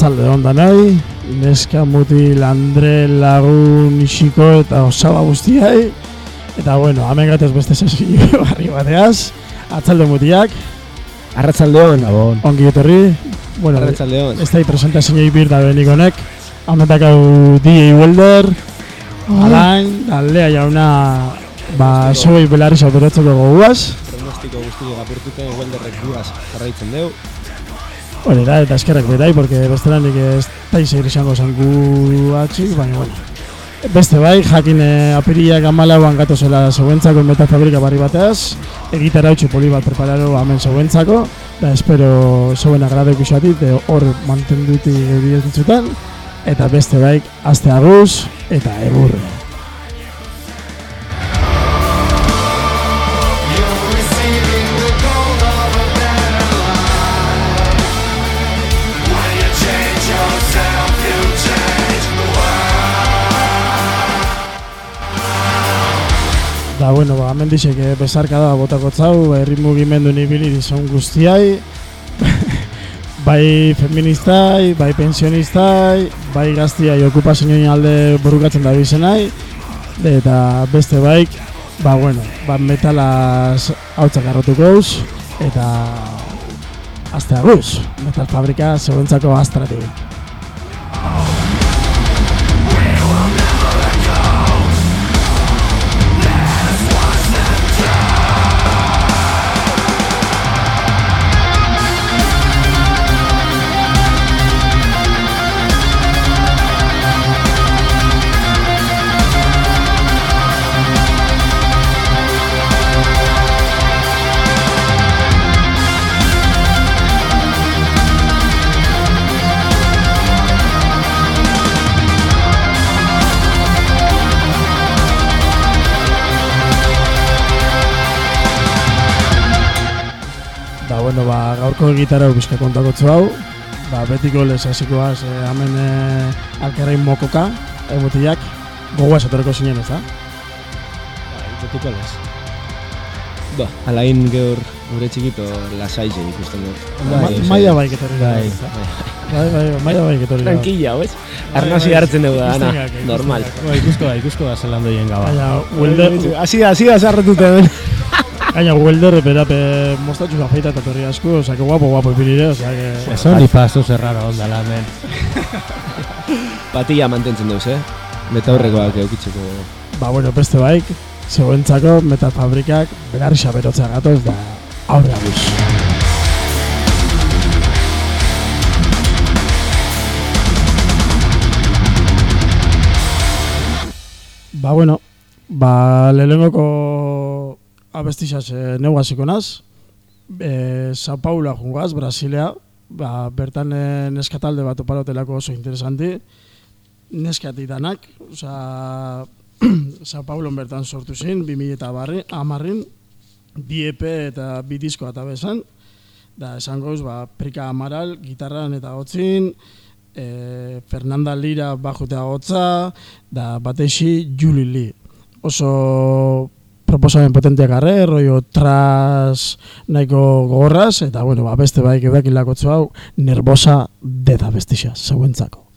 arratzalde onda nahi, neska mutil Andre lagun isiko eta osaba guztiai. Eta bueno, hemen gatez beste sesio barri bateaz, atzalde mutiak, Arratzaldeon. Gabon. ongi etorri. Bueno, Arratzaldeon. ez da presentazioa bir da benik honek. Haunetak hau DJ Welder, Alain, da lea jauna, ba, zoi belarri zauturatzeko goguaz. Pronostiko guztiak apurtuten Welderrek dugaz jarraitzen deu. Hori da, eta eskerrak berai, porque bestelanik ez da izan izango zangu atxik, baina, bueno. Beste bai, jakin eh, apiriak amalauan gato zela zeuentzako meta fabrika barri bateaz, egitara utxi poli bat prepararo hemen zeuentzako, da espero zeuen agrado ikusatit, de hor mantenduti evidentzutan, eta beste bai, aste aguz, eta egur. Da, bueno, ba, hemen dixek eh, besarka da botako zau, herri mugimendu nibili dizun guztiai, bai feministai, bai pensionistai, bai gaztiai okupazioen alde burukatzen da bizenai, eta beste baik, ba, bueno, ba, metalaz hautzak arrotuko eta azte aguz, metal fabrika zeuentzako astratik. Gaurko gitarra bizka kontakotzu hau, ba, betiko lez hasikoaz, eh, hemen eh, alkerrein mokoka, egutiak, gogoa esatoreko zinen ez da? Bai, betiko lez. Ba, alain geur gure txikito lasaizen ikusten dut. Ma, maia bai getorri da. Bai, da? bai. Bai, bai, maia bai getorri da. Tranquilla, hoz? Arnasi hartzen dugu da, ana. Normal. Ba, ikusko da, ikusko da zelan doien gaba. Hasi da, hasi da sarretute hemen. Baina welder, bera, pe, mostatxu afeita eta torri asko, oza, que guapo, guapo ipirire, oza, que... Eso ni paso zerrara onda la men. Patilla mantentzen duz, eh? Beta horrekoak eukitzeko. Ba, bueno, beste baik, zeuentzako metal fabrikak belarri xaberotzea gatoz da aurra guz. Ba, bueno, ba, lehenengoko abestixaz e, neu hasiko naz. E, Sao Paulo jungaz, Brasilea, ba, bertan e, neskatalde bat oparotelako oso interesanti. Neskati danak, osea, Sao Paulo bertan sortu zen, 2000 eta barri, amarrin, bi EP eta bi disko eta bezan, da esango ba, Prika Amaral, gitarran eta hotzin, e, Fernanda Lira bajutea hotza, da bateixi Juli Lee. Oso proposamen potenteak arre, rollo tras nahiko gogorraz, eta bueno, ba, beste baik ebekin lakotzu hau, nervosa deda bestixa, zeuentzako.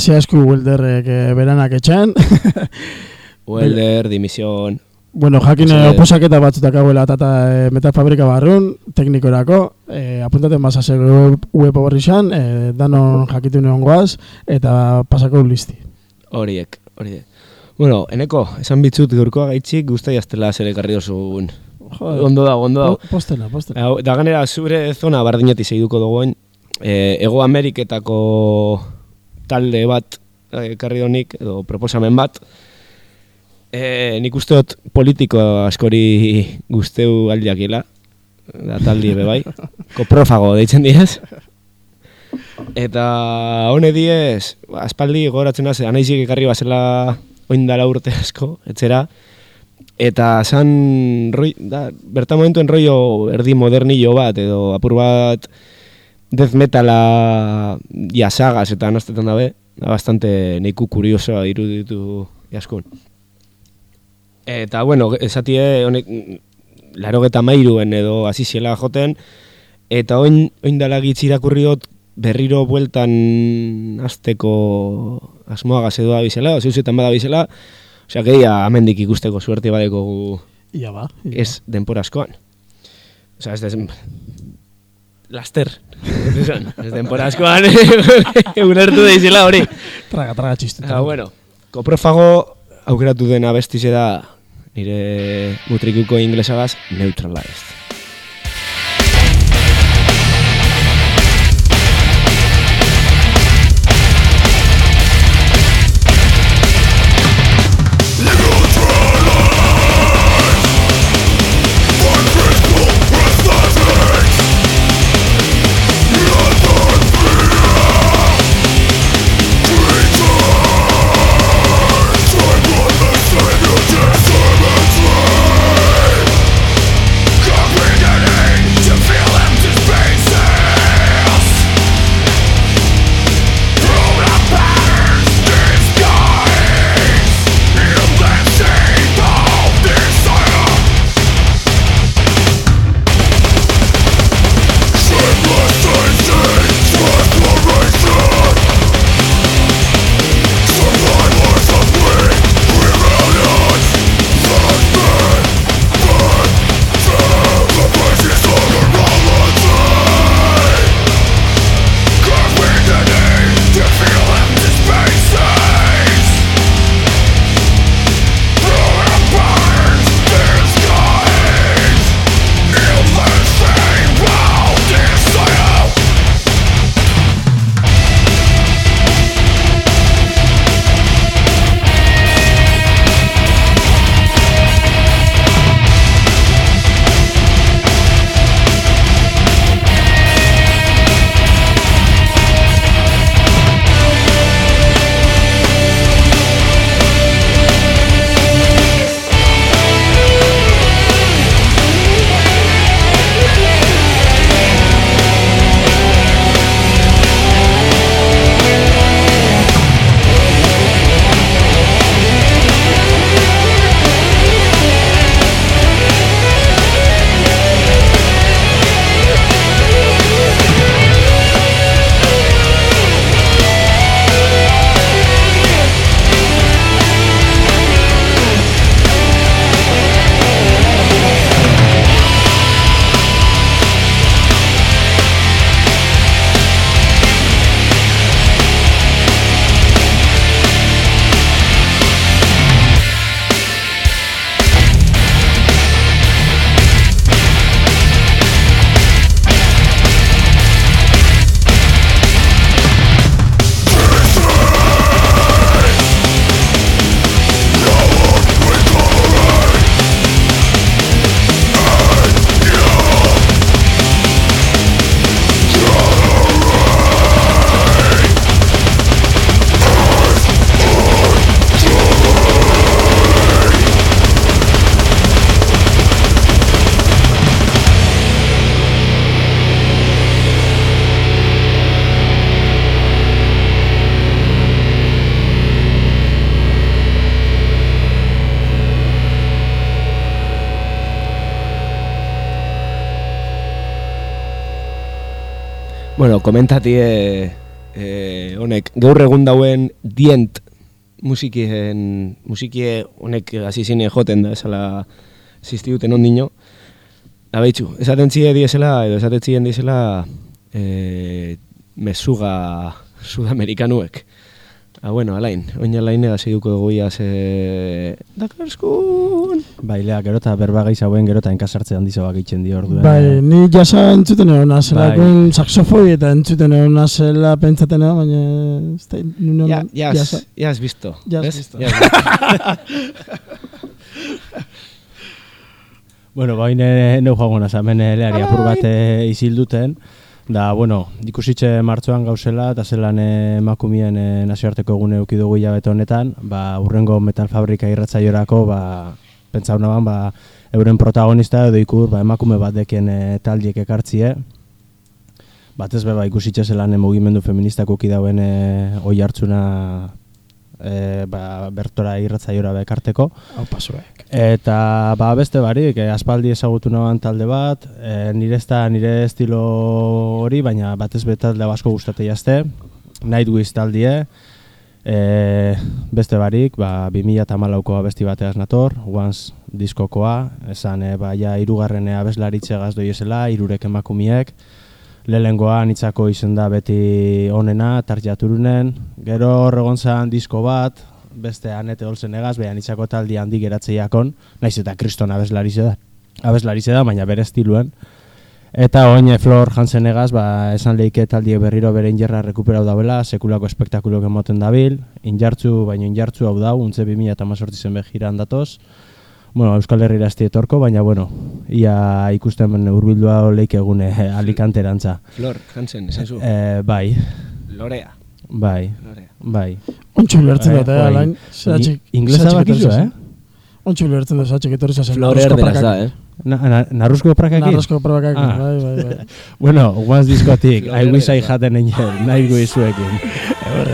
Asia esku welderrek eh, beranak etxean. Welder, dimision... bueno, jakin eh, oposaketa batzutak hauela tata eh, metal fabrika barrun, teknikorako, eh, apuntaten bazase web, web horri xan, eh, danon jakitu neon goaz, eta pasako listi. Horiek, horiek. Bueno, eneko, esan bitzut gaurkoa gaitxik guztai aztela zer ekarri dozun. Joder, Ondo da, ondo da. po- postena, postena. Hau, Da ganera, zure zona bardinati segiduko dugoen, e, Ego Ameriketako talde bat eh, ekarri honik, edo proposamen bat, e, nik uste dut politiko askori guzteu aldiakila, da taldi ebe bai, koprofago deitzen diez. Eta hone diez, aspaldi gogoratzen naz, anaizik ekarri bazela oindala urte asko, etzera, Eta san roi, da, berta momentuen rollo erdi modernillo bat, edo apur bat death metala jasagaz eta anaztetan dabe, da bastante neiku kuriosoa iruditu jaskun. Eta, bueno, esatie honek laro geta mairuen edo aziziela joten, eta oin, oin dala gitz irakurri dut berriro bueltan azteko asmoagaz edo abizela, zeuzetan bada bizela, Osea, geia amendik ikusteko suerte badeko gu Ia ba. ia ez denpora askoan. Osea, ez des... Laster. Ez denpora askoan ulertu deizela hori. Traga, traga txistu. Eta, bueno, koprofago aukeratu dena bestize da nire mutrikuko inglesagaz neutralized. Komentatie e, honek gaur egun dauen dient musikien musikie honek hasi zine joten da esala existiuten ondino Abeitzu, esaten txie diesela, edo esaten txien diesela, e, mesuga sudamericanuek. Ah, bueno, alain, oin alain ega zeiduko dugu ia ze... Dakarskun! Bai, lea, gero eta berba gaiz hauen gero eta enkasartze handizo bak itxen di orduen. Bai, ni jasa entzuten egon nazela, Bai. kun saxofoi eta entzuten egon nazela pentsaten egon, baina... Jasa. ya has visto. Ya has ¿ves? visto. Ya has visto. Bueno, bain neu joango naz, hemen eh, leari apur bat eh, izilduten. Da, bueno, ikusitxe martzoan gauzela, eta zelan emakumien eh, nazioarteko egune euki dugu hilabete honetan, ba, urrengo metal fabrika irratzaiorako, ba, pentsa ban, ba, euren protagonista edo ikur, ba, emakume bat dekien eh, taldiek ekartzie. Batez be, ba, ikusitxe zelan eh, mugimendu feministako dauen eh, oi hartzuna eh, ba, bertora irratzaiora bekarteko. Hau pasuek. Eta ba, beste barik, eh, aspaldi ezagutu naban talde bat, eh, nire ez da nire estilo hori, baina batez be talde asko gustate jazte, Nightwish taldie, eh, beste barik, ba, 2008ko abesti bateaz nator, Once diskokoa, esan eh, ba, ja, irugarren abeslaritze gazdo esela, irurek emakumiek, lehengoa nitzako izen da beti onena, tarjaturunen, gero horregon zan disko bat, beste anete olzen egaz, behan nitzako taldi handi geratzeiakon, naiz eta kriston abeslarize da, abeslarize da, baina bere estiluen. Eta oin Flor Hansen egaz, ba, esan lehike taldi berriro bere injerra rekuperau dauela, sekulako espektakulok emoten dabil, injartzu, baina injartzu hau dau, untze 2000 eta zen behiran datoz, Bueno, Euskal Herriera ez etorko, baina bueno, ia ikusten urbildua leik egune eh, Alicanterantza. Flor, Hansen, esan zu. Eh, bai, Lorea. bai, Lorea. bai. Ontsu ulertzen Eh, dut, eh, bai. alain. Zeratxik- I- inglesa bakizu, eh? Ontsu ulertzen dut, zeratxik etorri zazen. Flor narruzko erderaz da, prakak. eh? Na, na, narruzko prakakin? Narruzko probakak, Ah. bai, bai, bai. Bueno, once diskotik, I wish I had an angel, nahi guizuekin. For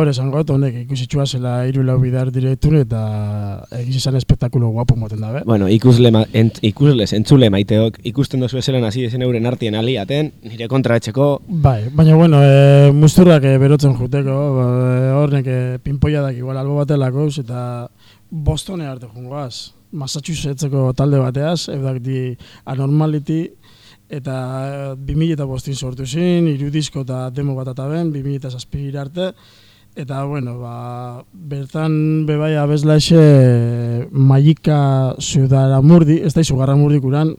favore esango honek ikusitxua zela hiru lau bidar direktun eta egiz izan espektakulo guapo moten dabe. Bueno, ikusle, ma, ent, ikusle entzule maiteok, ikusten dozu ezelan hasi ezen euren artien aliaten, nire kontra etxeko, Bai, baina bueno, e, musturrak e, berotzen juteko, e, hornek e, pinpoiadak igual albo batelako, eta Bostone arte jungoaz. Massachusettseko talde bateaz, eudak di Anormality, eta e, 2000 eta bostin sortu zin, irudizko eta demo bat eta ben, 2000 eta zazpir arte, eta bueno, ba, bertan bebai abeslaixe Maika Zudaramurdi, ez da izugarramurdi kuran,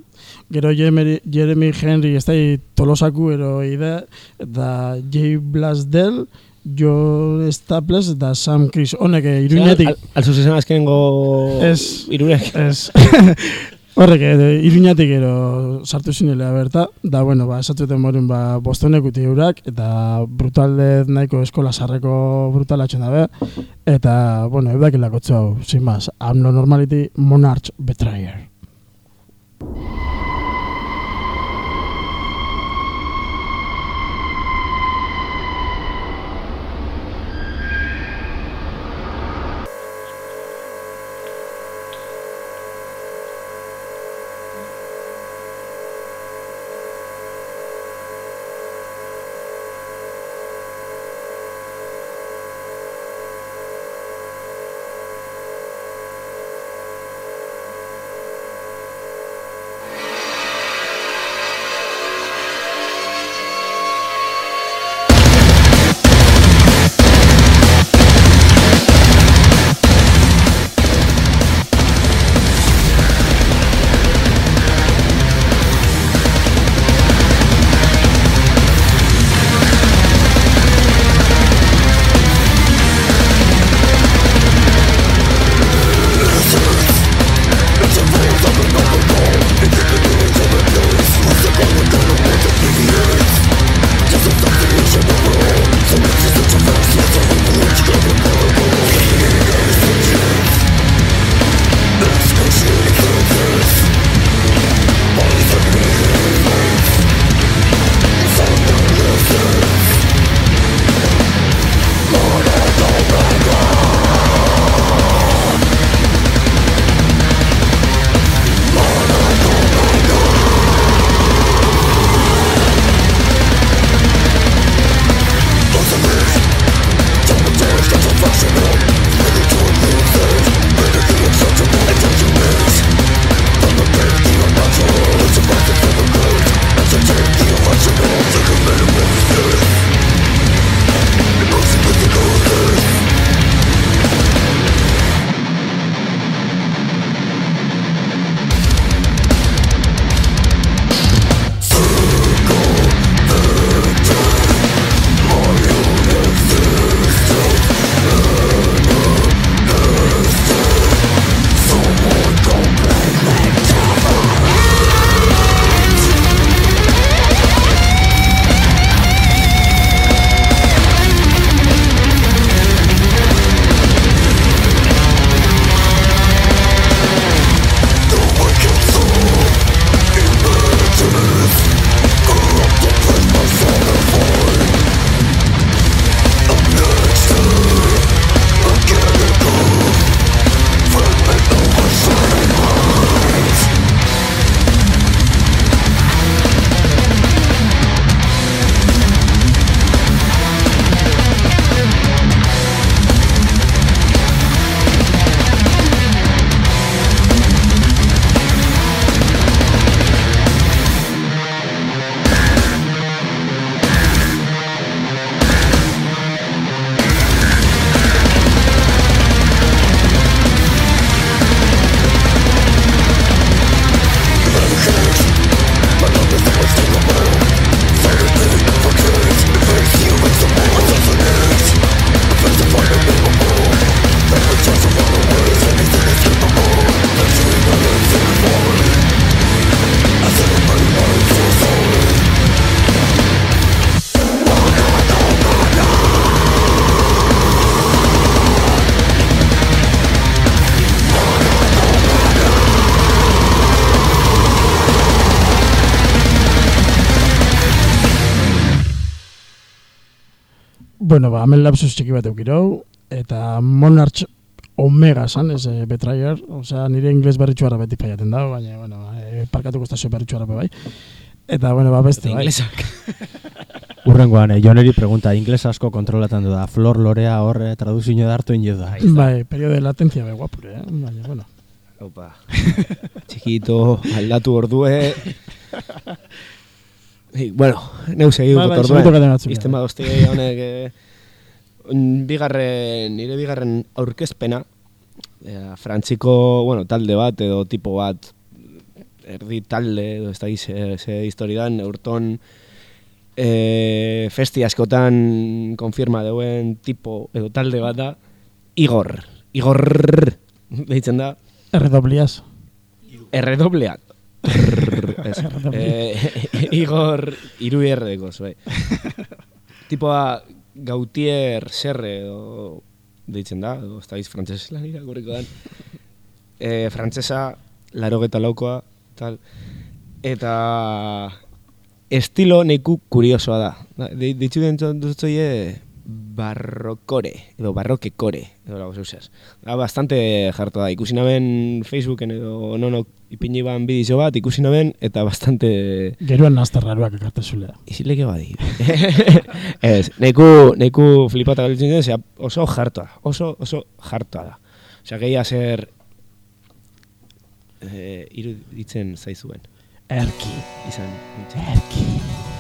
gero Jeremy, Jeremy Henry, ez da tolosaku ero ide, eta Jay Blasdell, Jo Staples eta Sam Chris. Honek eh, iruñatik... Al, alzuz esan azkenengo Ez. irurek. Ez. Horrek, eh, iruñatik ero sartu zinelea berta, da, bueno, ba, esatuten morun, ba, bostonek uti eurak, eta brutalde nahiko eskola sarreko brutalatxen dabe, eta, bueno, eudak ilakotzu hau, sin más, Amno Normality Monarch Betrayer. Ba, hemen lapsus txiki bat eukirau, eta Monarch Omega san, ez e, Betrayer, osea, nire ingles berritxuara beti faiaten da, baina, bueno, e, parkatuko estazio berritxuara be bai. Eta, bueno, ba, beste, bai. Inglesak. Urrengoan, eh, Joneri pregunta, ingles asko kontrolatan du da, flor lorea horre traduzio da hartu ino da. Bai, periodo de latencia be guapure, eh? baina, bueno. Opa. Txikito, aldatu ordue. Hey, bueno, neu segidu Bai, bai, ordue. segitu gaten batzuk, Izten bai. badozte honek eh, bigarren, nire bigarren aurkezpena, eh, frantziko, bueno, talde bat edo tipo bat, erdi talde, edo ez da ze, ze historidan, urton eh, festi askotan konfirma deuen tipo edo talde bat da, Igor. Igor, deitzen da, Erredobliaz. Erredobleak. Ez. eh, Igor iru erredeko, zue. Tipoa Gautier Serre edo deitzen da, edo ez da iz frantzes lan irakurriko dan. Eh, frantzesa, laro geta laukoa, tal. Eta estilo neiku kuriosoa da. Da, de- Ditzu den dutzoie barrokore, edo barrokekore, edo lago zeusaz. Da, bastante jartu da. Ikusi naben Facebooken edo nonok ipini ban bidizio bat, ikusi naben, eta bastante Geruan nazterraruak ekarte zulea. Isileke badi. Ez, neku, neku flipata galitzen den, zera oso jartoa, oso, oso jartoa da. Osea, gehia zer eh, iruditzen zaizuen. Erki. Izan, nintzen. Erki.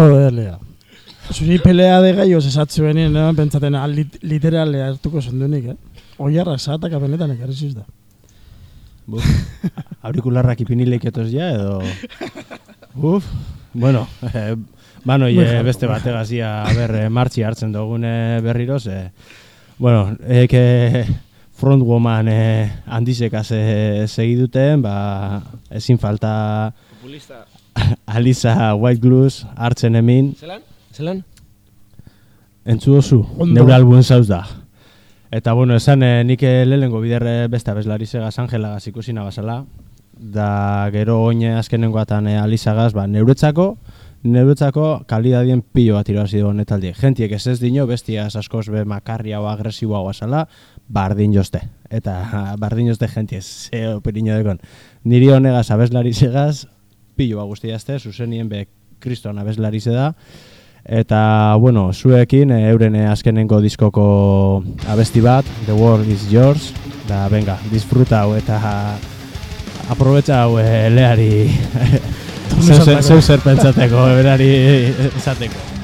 Joder. Zuri pelea de gaioz esatzu benien, no? pentsaten ah, lit, literale hartuko zendunik, eh? Oiarrak zahatak apenetan ekarri ziz da. Buf, aurikularrak ipinileik etoz ja, edo... Uf, bueno, eh, banoi Muy eh, beste bategazia, ber, eh, martxi hartzen dugune berriroz, eh, bueno, eke frontwoman eh, handizekaz eh, segiduten, ba, ezin falta Populista. Alisa White Blues hartzen hemin, Zelan? Zelan? entzu oso, Ondo. neure albuen zauz da. Eta bueno, esan eh, nik eh, lehenengo biderre beste abeslari segaz Angelagaz ikusi nabazala, da gero oine azkenengoatan e, alizagaz, ba, neuretzako, neuretzako kalidadien pilo bat irabazi dugu netaldi. Gentiek ez ez dino, bestiaz askoz be makarria o agresiboa guazala, bardin jozte. Eta bardin jozte gentiez, ze operiño dekon. Niri honegaz abeslari segaz, pilo bat guztiazte, zuzenien be kriston abeslari da, Eta, bueno, zuekin eh, euren eh, azkenengo diskoko abesti bat, The World is Yours, da, venga, disfruta hau eta aprobetxa hau eh, leari zeu zer pentsateko, berari esateko.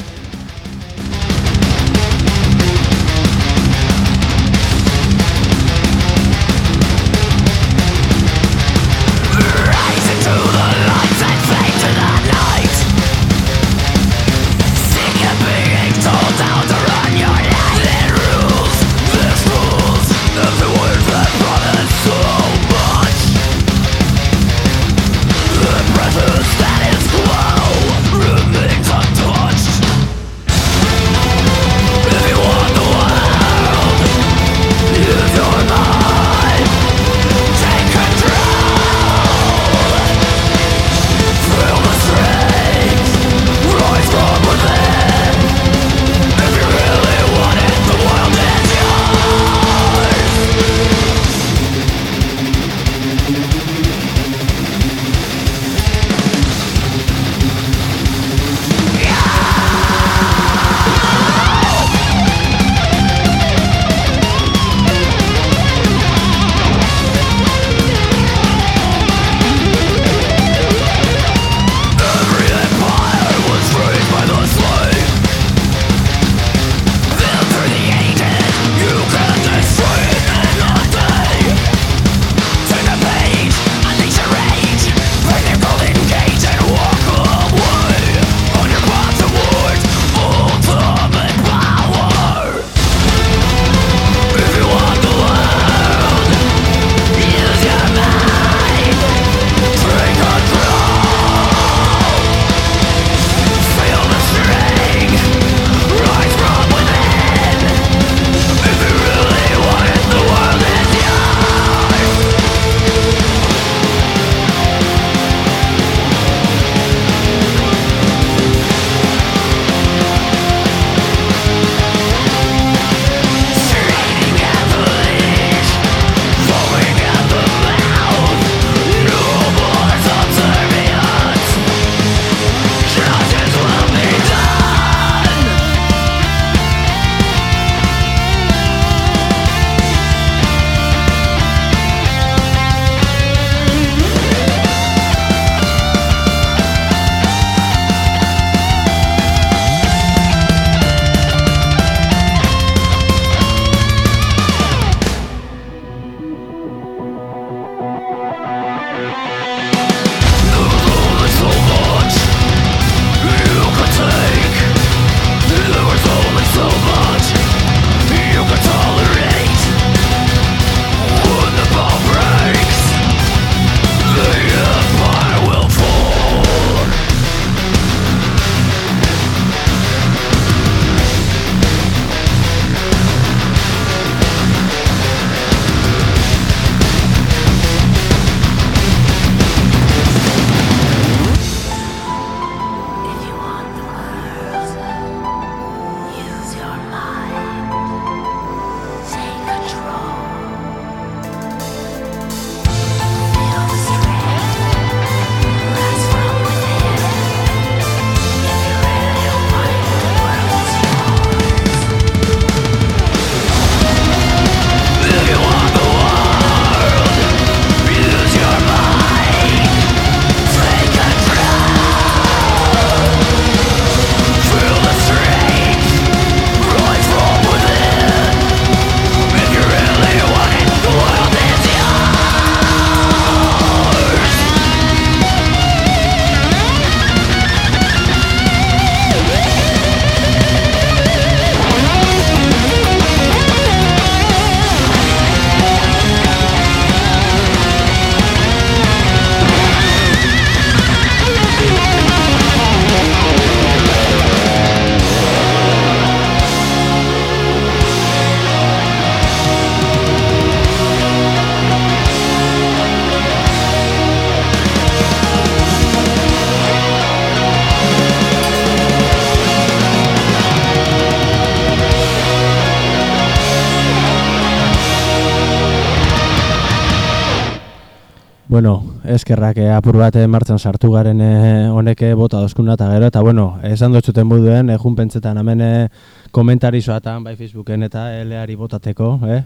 Bueno, eskerrak eh, apur bat eh, martxan sartu garen eh, honeke bota dozkuna eta gero, eta bueno, esan dutxuten buduen, eh, junpentzetan hemen eh, komentarizoatan, bai Facebooken eta eleari botateko, eh?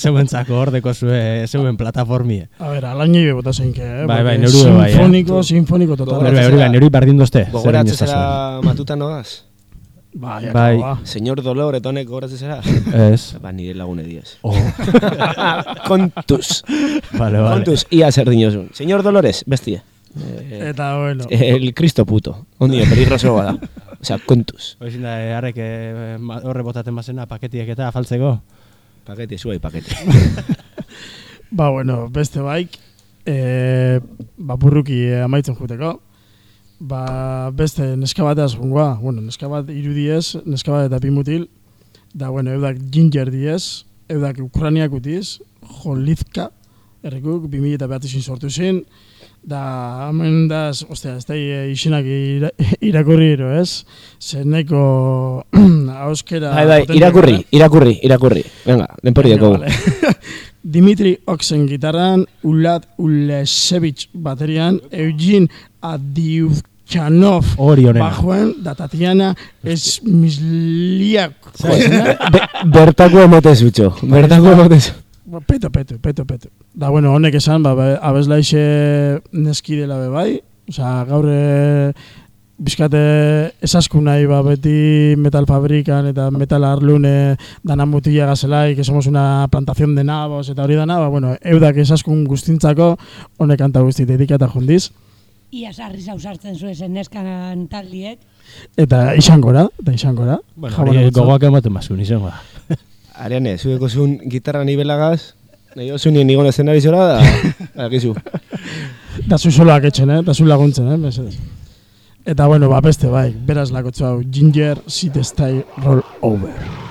Zeuentzako hordeko zue, zeuen plataformie. A ber, alaini bota zeinke, eh? Bai, bai, neure bai, eh. Sinfoniko, sinfoniko total. Bai, hori bai, niri bardin dozte. Gogoratzen zera matuta nogaz? Bai, Bai. Señor Dolor, eta honek gogoratzen zera? Ez. Ba, nire lagune diaz. Oh, Kontuz. vale, vale. Kontuz, ia zer dinozun. Señor Dolores, bestia. Eh, Eta, bueno. el Cristo puto. Ondio, peligroso bada. Osea, kontuz. Hoizin da, eh, harrek eh, horre botaten bazena paketiek eta afaltzeko. Pakete, zuei pakete. Ba, bueno, beste baik, e, ba, burruki eh, amaitzen juteko. Ba, beste neska bateaz jungoa, bueno, neska bat irudiez, neska bat eta pimutil, da, bueno, eudak ginger diez, eudak ukraniak utiz, jolizka, errekuk, 2000 eta behatizin sortu zin, da, hemen daz, ostia, ez da eh, izenak ira, irakurri ero, ez? Zeneko hauskera... Bai, bai, irakurri, irakurri, irakurri. Venga, denpori deko. vale. Dimitri Oxen gitarran, Ulat Ulesevich baterian, Eugene Adiukhanov Honena. bajoen, da Tatiana Esmisliak. Be, bertako emote zutxo. Bertako emote zutxo. Ba, Peto, peto, peto, peto. Da, bueno, honek esan, ba, ba, abeslaixe neski dela be bai. Gaur e, bizkate esasku nahi, ba, beti metal fabrikan eta metal arlune dana mutila gazelaik, que somos una plantación de nabos eta hori dana, ba, bueno, eudak esaskun guztintzako honek kanta guzti dedikata jundiz. Ia sarri zausartzen zuezen neskan taldiek. Eta izangora, eta izangora. Bueno, Jabona hori gogoak ematen mazun, izango da. Ariane, zueko zuen gitarra nibelagaz, nahi osunien nigon eszenari zora, da, gizu. Da zu soloak etxen, eh? Da zu laguntzen, eh? Mesedez. Eta bueno, ba beste bai, beraz lakotzu hau, Ginger City Style Roll Over.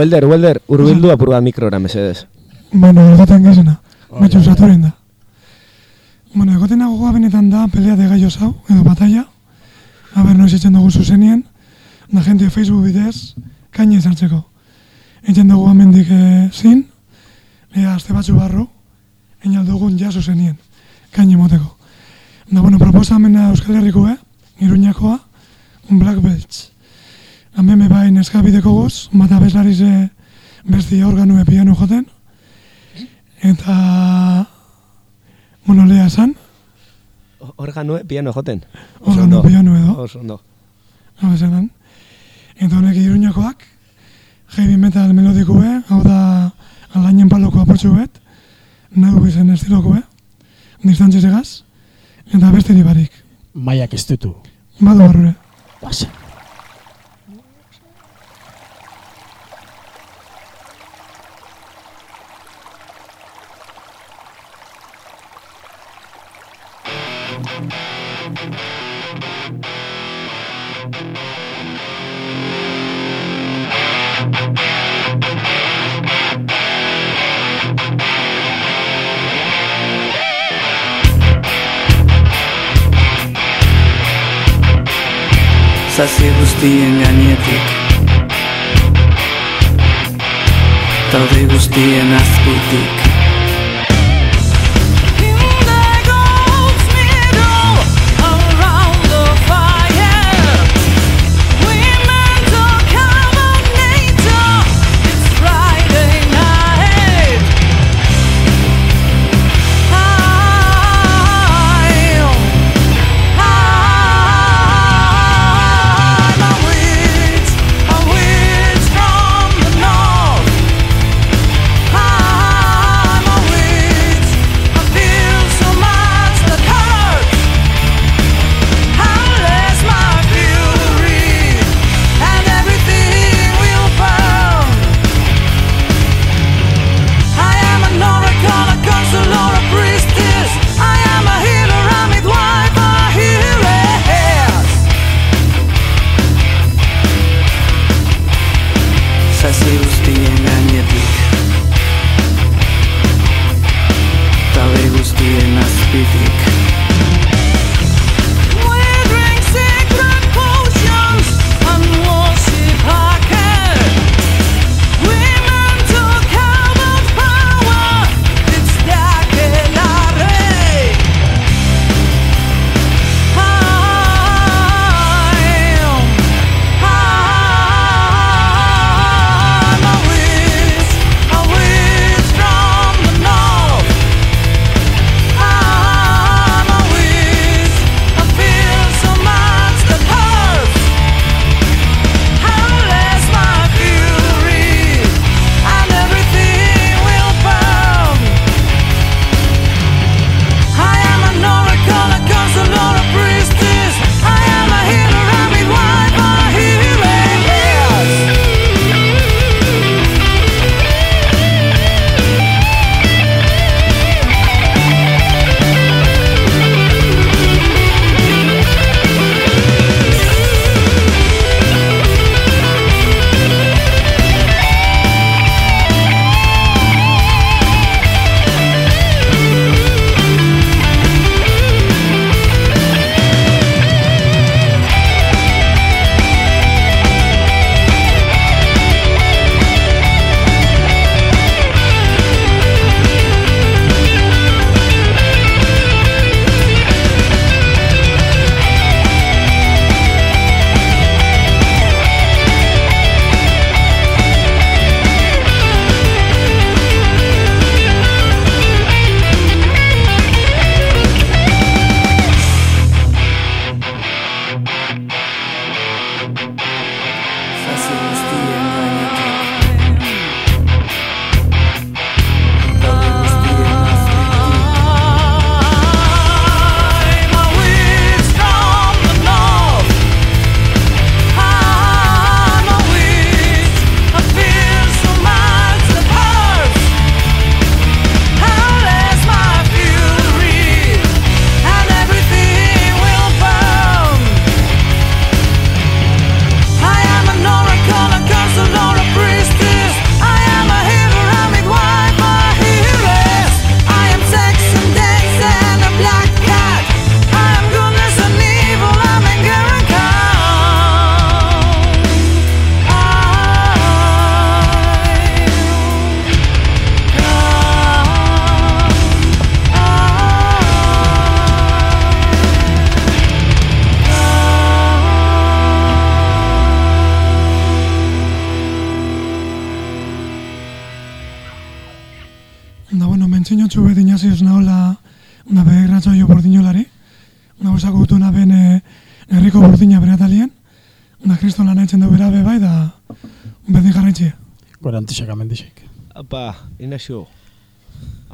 Welder, welder, urbildu apur bat mikrora, mesedez. Bueno, egoten gizena. Matxu saturen da. Bueno, egotena gogoa benetan da pelea de gallos hau, edo batalla. A ber, noiz etxen dugu zuzenien. Da gente Facebook bidez, kaina izartzeko. Etxen dugu amendik e, zin, ea azte batzu barru, einal dugun ja zuzenien, kaina moteko. Da, bueno, proposamena Euskal Herriko, eh? Iruñakoa, Black Belts. Hemen me bai neska bideko goz, bata bezlari ze besti organu piano joten. Eta, bueno, lea esan, Organue, piano joten. organu piano edo, Oso ondo. hau esan Eta honek iruñakoak, heavy metal melodikoe, hau da alainen paloko apurtxu bet, nahu izen estilokoe, distantzizegaz, eta besteri barik. Maiak ez dutu. Badu barrure. Guazen. Соседу меня нетик Тады густые нас путик Inazio.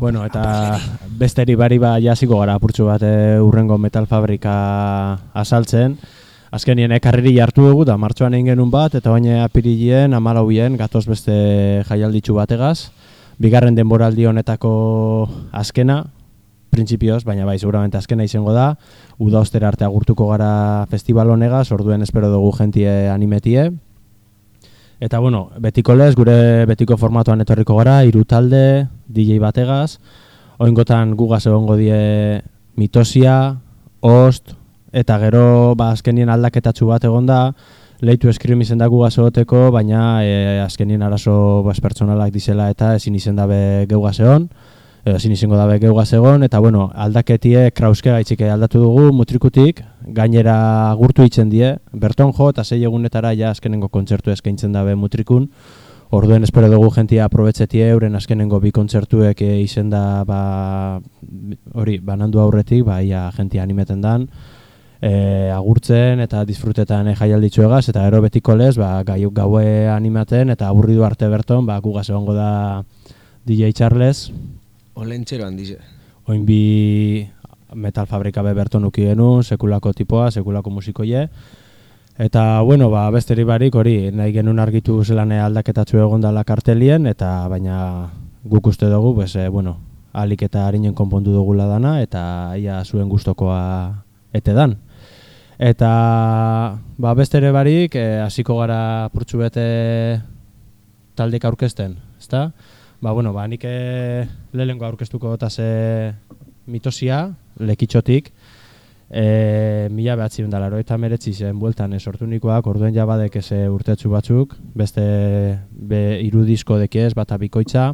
Bueno, eta besteri bari ba jasiko gara apurtxo bat e, urrengo metal fabrika asaltzen. Azkenien ekarriri jartu dugu da martxoan egin genuen bat, eta baina apirilien, amalaubien, gatoz beste jaialditxu bategaz. Bigarren denboraldi honetako azkena, printzipioz, baina bai, seguramente azkena izango da. Uda ostera arte agurtuko gara festival honegaz, orduen espero dugu jentie animetie. Eta bueno, betiko lez, gure betiko formatuan etorriko gara, hiru talde, DJ bategaz. Oingotan gugaz egongo die mitosia, ost, eta gero ba, azkenien aldaketatxu bat egon da, leitu eskrim izen da gugaz egoteko, baina e, azkenien arazo bas, pertsonalak dizela eta ezin izen dabe geugaz egon, ezin izango dabe geugaz egon, eta bueno, aldaketie krauske gaitxike aldatu dugu mutrikutik, gainera agurtu itzen die, berton jo eta sei egunetara ja azkenengo kontzertu eskaintzen dabe mutrikun, Orduen espero dugu jentia aprobetzetie euren azkenengo bi kontzertuek e, izen da ba, hori banandu aurretik, ba, ia jentia animeten dan, e, agurtzen eta disfrutetan e, jaialditzu egaz, eta gero betiko lez, ba, gai, gaue animaten, eta aburridu arte berton, ba, gugaz egongo da DJ Charles, Olentxero handize. oin bi metal fabrika be berton uki genuen, sekulako tipoa, sekulako musikoie, Eta, bueno, ba, besteri barik hori, nahi genuen argitu zelan aldaketatzu egon dala kartelien, eta baina guk uste dugu, pues, e, bueno, alik eta harinen konpondu dugula dana, eta ia zuen gustokoa ete dan. Eta, ba, bestere barik, e, hasiko gara purtsu bete taldik aurkezten, ezta? Ba, bueno, ba, nik e, lehenko aurkeztuko eta ze mitosia, lekitxotik, E, mila behatzi da laro eta meretzi zen bueltan e, sortu nikoak, orduen jabadek eze urtetsu batzuk, beste be, iru disko dekiez, bata bikoitza,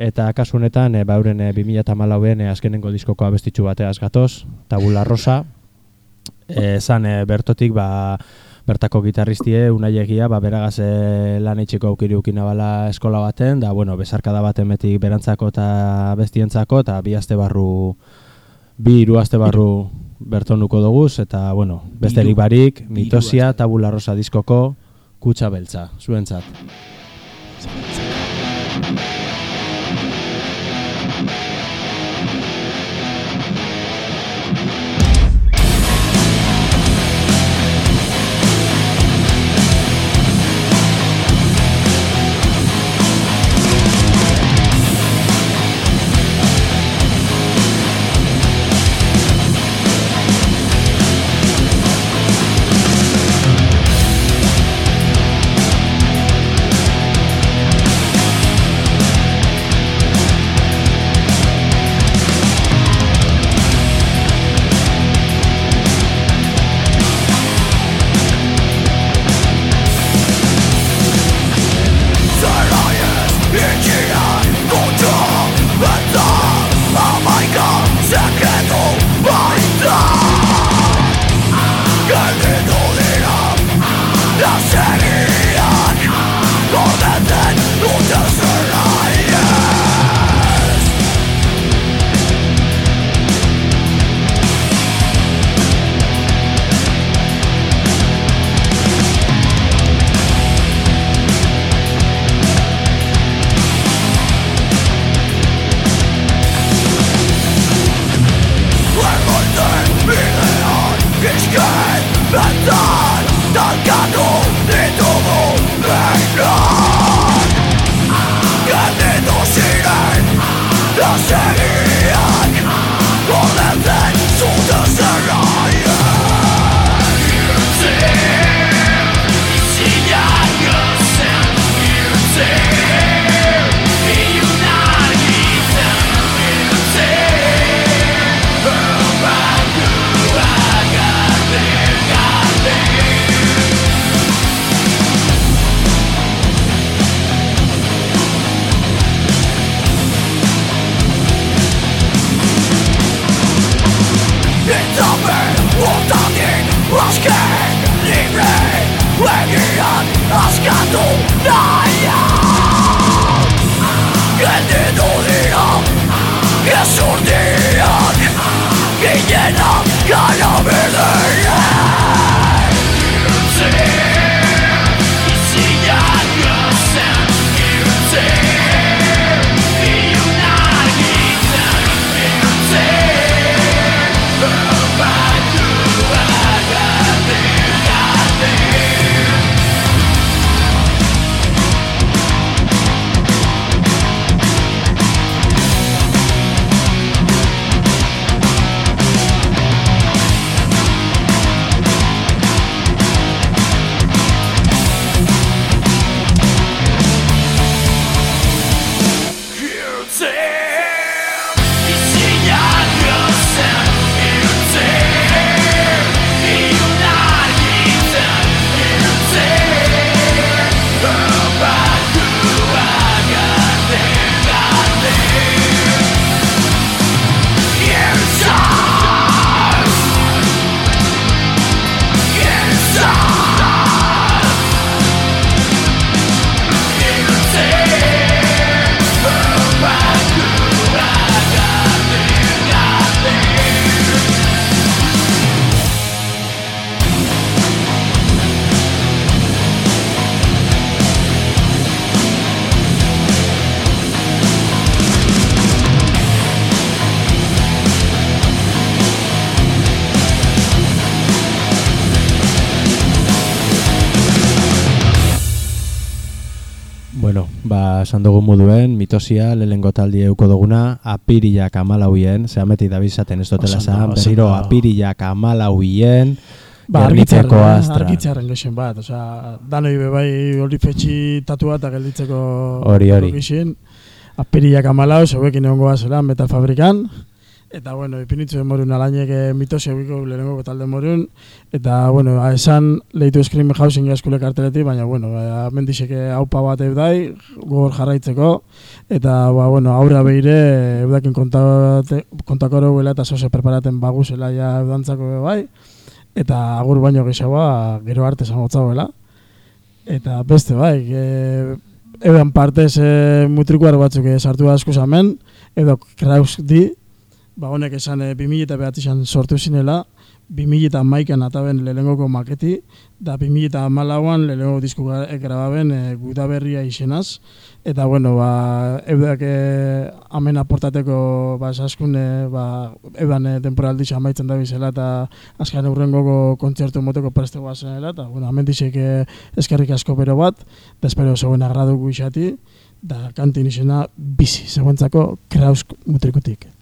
eta kasu honetan, e, bauren e, 2000 eta malauen e, azkenengo diskoko abestitxu bateaz gatoz, tabula rosa, e, zan e, bertotik, ba, bertako gitarristie, unai egia, ba, beragaz lan eitxeko aukiri bala eskola baten, da, bueno, besarkada baten metik berantzako eta bestientzako, eta bi aste barru, bi hiru aste barru bertonuko doguz, eta, bueno, besterik barik, mitosia, tabula rosa diskoko, kutsa beltza, zuentzat. Esan dugu moduen, mitosia, lehengo taldi euko duguna, apirilak amalauien, zehameti da bizaten ez dutela zan, berriro apirilak amalauien, Ba, astra. argitzarren gexen bat, osea, danoi be bai hori fetxi tatua eta gelditzeko Hori, hori. gexen. Apiriak amalau, zeuekin egon goa zela, metal fabrikan. Eta, bueno, ipinitzu demorun alainek e, mitosi egiko lehenengo talde morun. Eta, bueno, esan lehitu Scream Housing eskule karteletik, baina, bueno, e, mendixeke haupa bat eudai, gogor jarraitzeko. Eta, ba, bueno, aurra behire, eudakin kontakoro guela eta zoze preparaten baguzela ja eudantzako bai. Eta agur baino gehiagoa gero arte zangotzauela. Eta beste bai, e, eudan partez e, mutrikuar batzuk e, sartu da asko hemen, edo Kraus di, ba honek esan e, 2000 eta behatizan sortu zinela, 2000 eta maikan ataben lehenengoko maketi, da 2000 eta malauan lehenengo disku gra- e, grababen e, gudaberria izenaz, eta bueno, ba, eudak e, amen aportateko ba, esaskun, e, ba, eudan e, temporaldi amaitzen da bizela, eta azkan urrengoko kontzertu moteko prestego zenela, eta bueno, amen dizek e, eskerrik asko bero bat, da espero zegoen agradu guixati, da kantin izena bizi, zegoentzako Kraus mutrikutik.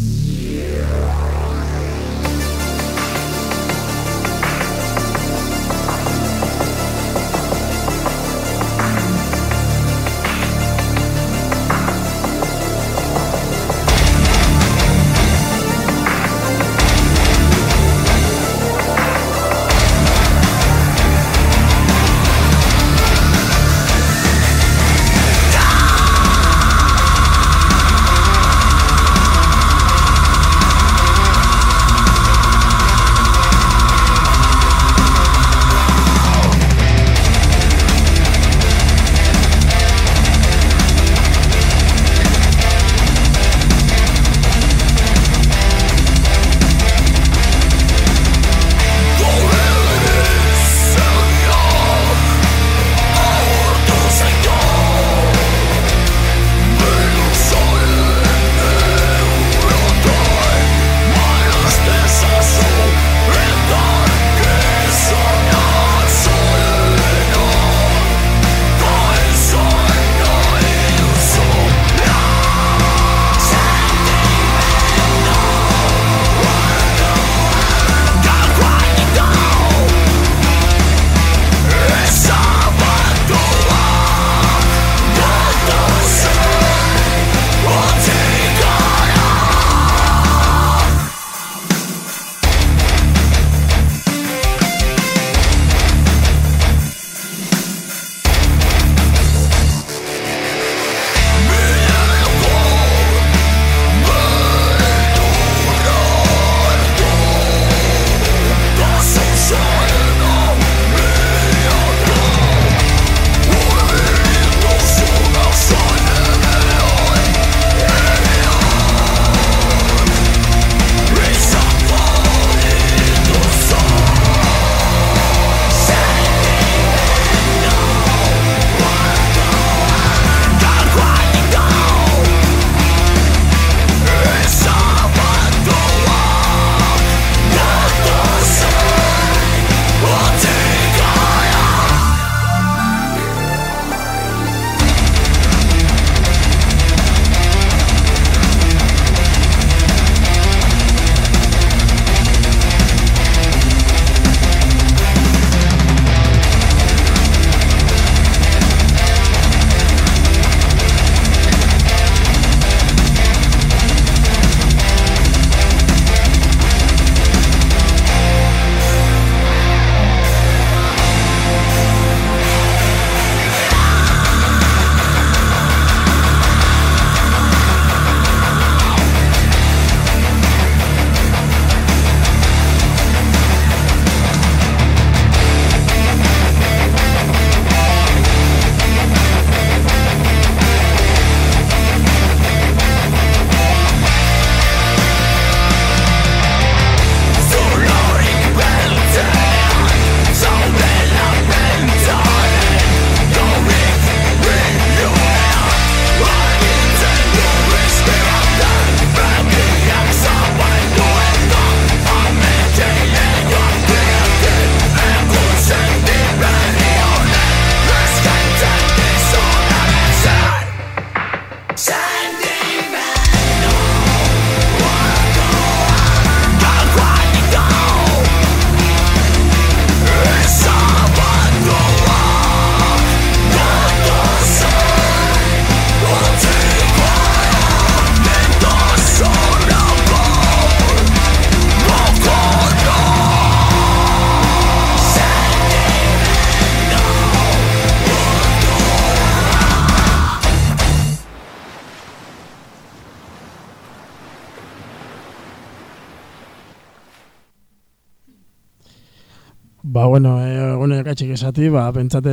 Ba, bueno, egun ekatxik esati, ba, pentsate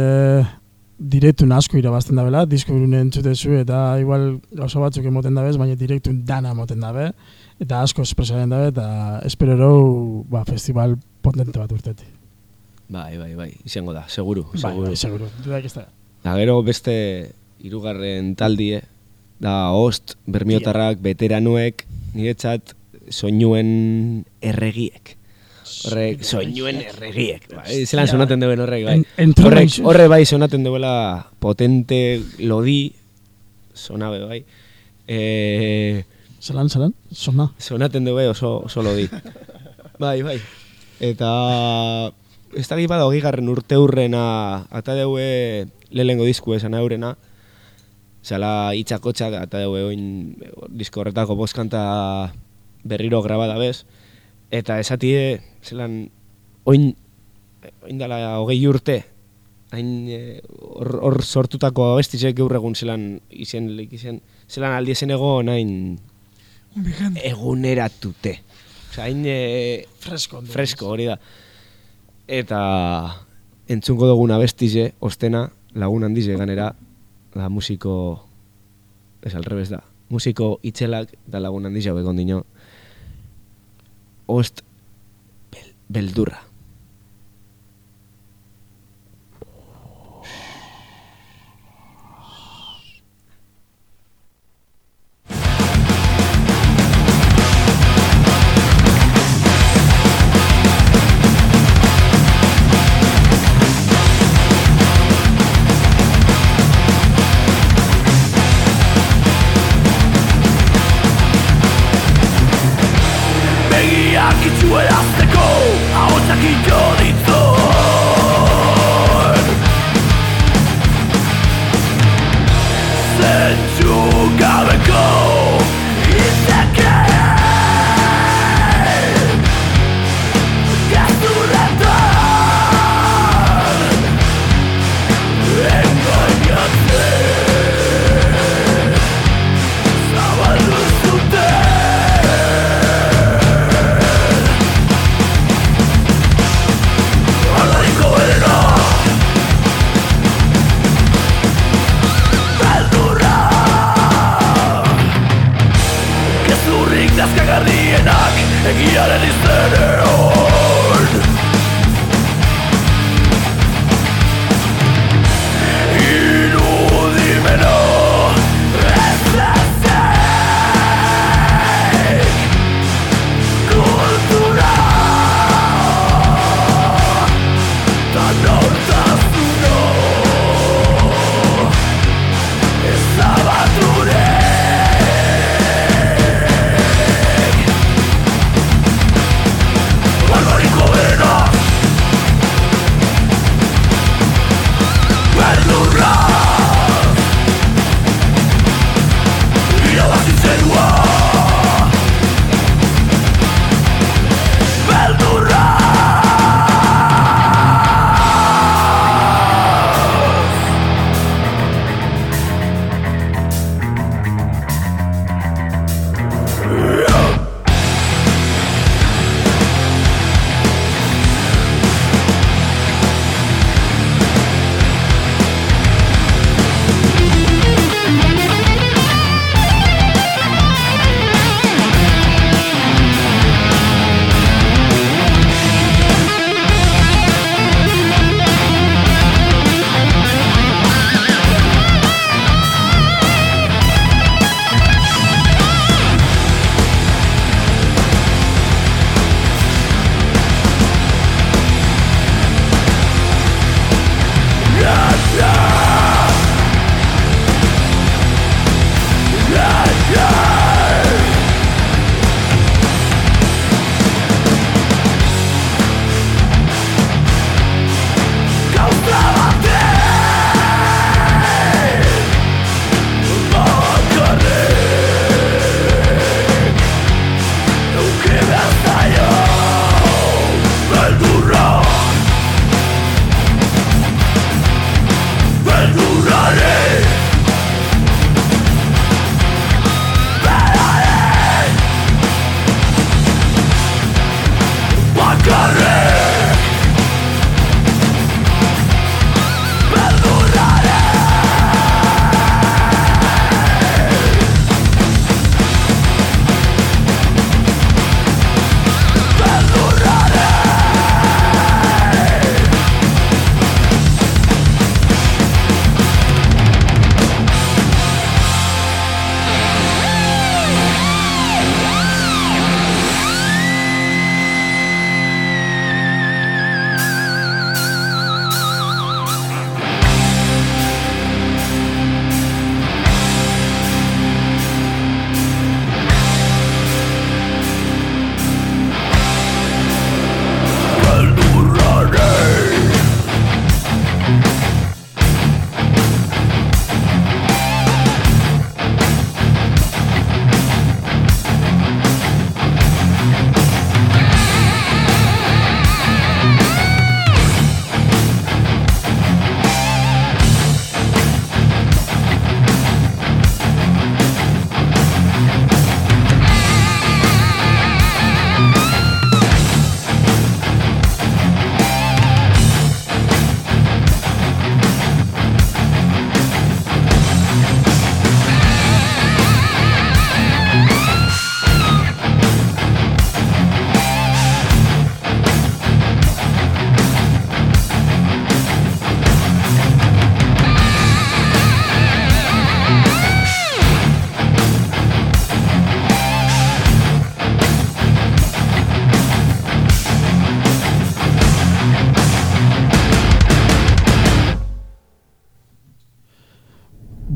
direktun asko irabazten dabela, disko urune entzutezu eta igual gauza batzuk emoten dabez, baina direktun dana emoten dabe, eta asko espresaren dabe, eta espero ba, festival potente bat urtetik. Bai, bai, bai, izango da, seguru, Bai, seguru. bai, seguro, dudak ez da. Da gero beste hirugarren taldie, da Ost, Bermiotarrak, Veteranuek, niretzat soinuen erregiek. Horrek, soinuen erregiek. Bai, zelan sonaten duen horrek, bai. Horrek, horre bai sonaten duela potente, lodi, sonabe bai. Eh, Zelan, zelan, sona. sonaten du bai oso, oso lodi. bai, bai. Eta ez da bada hogei garren urte hurrena ata deue lehengo disku esan eurena zala itxakotxak ata deue oin disko horretako bozkanta berriro grabada bez eta esatie zelan oin oin dala hogei urte hain eh, hor hor sortutako abestizek gaur egun zelan izen, lik izen, zelan aldi esen egon hain Vigente. eguneratute. Osa, hain e, Fresko. fresko hori da. Eta entzungo dugun abestize, ostena, lagun handize ganera, la musiko, ez al revés da, musiko itxelak da lagun handize hau egon dino, ost beldurra.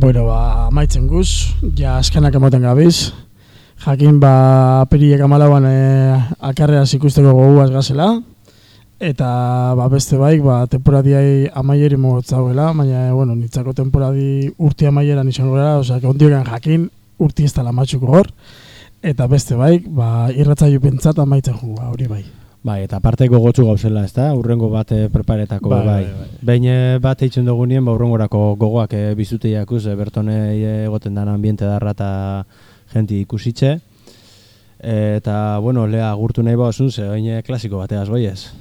Bueno, ba, amaitzen guz, ja azkenak emoten gabiz. Jakin, ba, apiriek amalauan e, akarreaz ikusteko goguaz gazela. Eta, ba, beste baik, ba, temporadiai amaieri mogotzauela, baina, bueno, nitzako temporadi urti amaieran izango gara, osea, que ondiokan jakin, urti ez dala matxuko hor. Eta beste baik, ba, irratzaio pentsat amaitzen jugu, ba, hori bai. Bai, eta parte gogotsu gauzela, ez da? Urrengo bat eh, preparetako, Bai, bai. bai, bai. Behin eh, bat eitzen dugunien, ba, urrengorako gogoak e, bizute jakuz, e, bertonei eh, egoten dan ambiente darra eta jenti ikusitxe. E, eta, bueno, lea gurtu nahi bauzun, ze oin eh, klasiko bateaz goiez.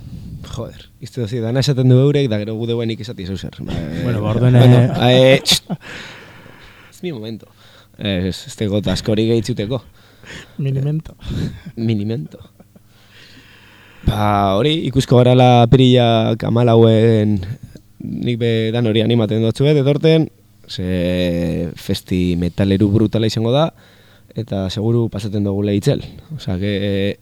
Joder, izte dozi, dana esaten du eurek, da gero gu deuenik esati zeu zer. Ba, eh, Bueno, ba, orduen, eh, eh. Ez mi momento. Ez, ez tegot askori gehitzuteko. Minimento. Minimento. Ba, hori, ikusko gara la perilla kamalauen nik be dan hori animaten dutzu bet, etorten, ze festi metaleru brutala izango da, eta seguru pasaten dugu lehitzel. Osa, que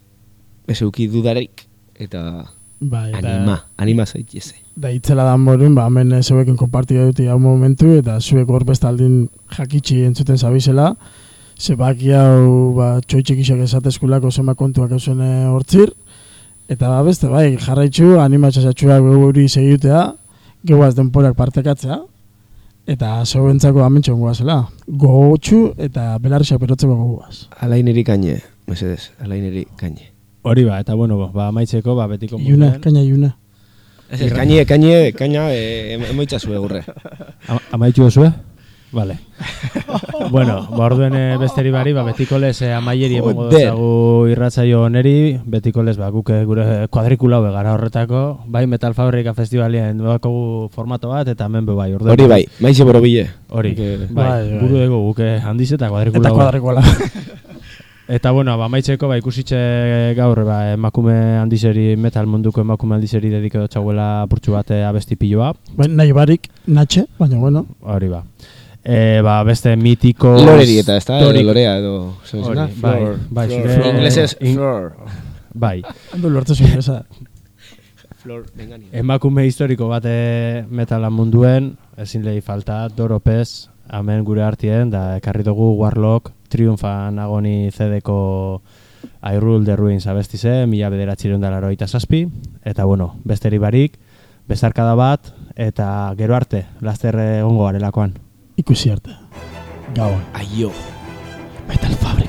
ez euki dudarik, eta Bai, eta, anima, anima zaiteze. da itzela da morun, ba, hemen eh, zeuekin konpartia dut hau momentu, eta zuek hor bestaldin jakitxi entzuten zabizela, ze baki hau ba, txoitxik isak esatezkulako zema kontuak eusen eh, hortzir, eta ba, beste bai, jarraitzu, animatxasatxuak hori segiutea, geuaz denporak partekatzea, eta zeuentzako amentxon guazela, gogotxu eta belarriak berotzeko goguaz. Alaineri kaine, mesedez, alaineri kaine. Hori ba, eta bueno, ba, amaitzeko, ba, betiko Iuna, moduen. kaina iuna. Ez, kaine, kaine, kaina, e, emoitzazu egurre. Ama- Amaitxu duzue? Vale. bueno, ba orduen eh, besteri bari, ba betiko lez eh, amaieri emongo Joder. dozagu irratzaio oneri, betiko lez ba guk eh, gure kuadrikula hau gara horretako, bai Metal Fabrika Festivalien bakogu formato bat eta hemen be bai orduen. Hori bai, maize borobile. Hori, bai, Bai, bai. buru dugu guk eh, handiz eta kuadrikula. Eta hau. kuadrikola. Eta bueno, ba amaitzeko ba ikusitxe gaur ba emakume handizeri metal munduko emakume handizeri dedikatu txauela apurtxu bat eh, abesti piloa. Bai, nahi barik, natxe, baina bueno, Hori ba. E, ba, beste mitiko... Loreri eta, ez da, historik- lorea edo... Hori, bai, bai, zure- Inglesez, in- floor. Bai, ondo lortu zuen eza. Flor, venga ni. emakume historiko bate metalan munduen, ezin lehi falta, Doropez, hemen gure artien, da ekarri dugu Warlock, Triunfan agoni zedeko I Rule the Ruins abestize, mila bederatzireun da laroita zazpi, eta bueno, besteri barik, bezarkada bat, eta gero arte, laster egongo garelakoan. Ikusi arte. Gauan. Aio. Metal Fabrika.